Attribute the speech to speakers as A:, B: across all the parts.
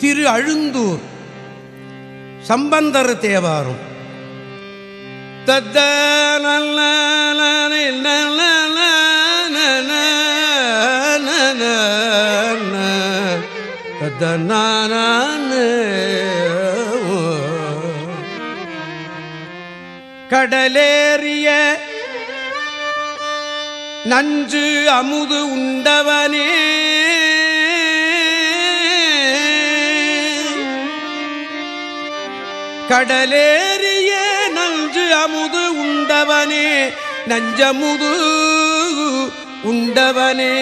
A: திரு அழுந்தூர் சம்பந்தர் தேவாரும். தத்த நல்ல கடலேறிய நஞ்சு அமுது உண்டவனே கடலேறிய நஞ்சு அமுது உண்டவனே நஞ்சமுது உண்டவனே.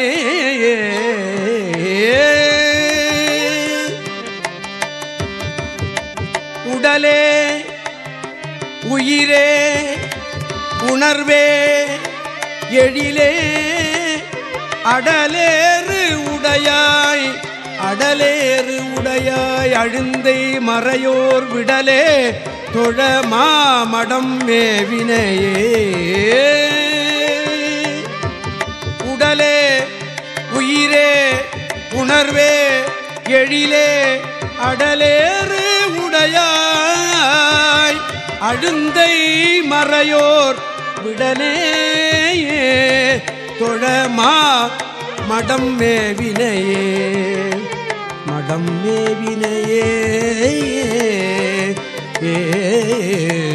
A: உடலே உயிரே உணர்வே எழிலே. அடலேறு உடையாய் அடலேறு அழுந்தை மறையோர் விடலே தொழ மாமடம் மேவினையே. உடலே உயிரே உணர்வே எழிலே அடலேறு உடையாய். அழுந்தை மறையோர் விடலேயே தொழமா மடம் மேவினையே. மடம் மேவினையே. ஏ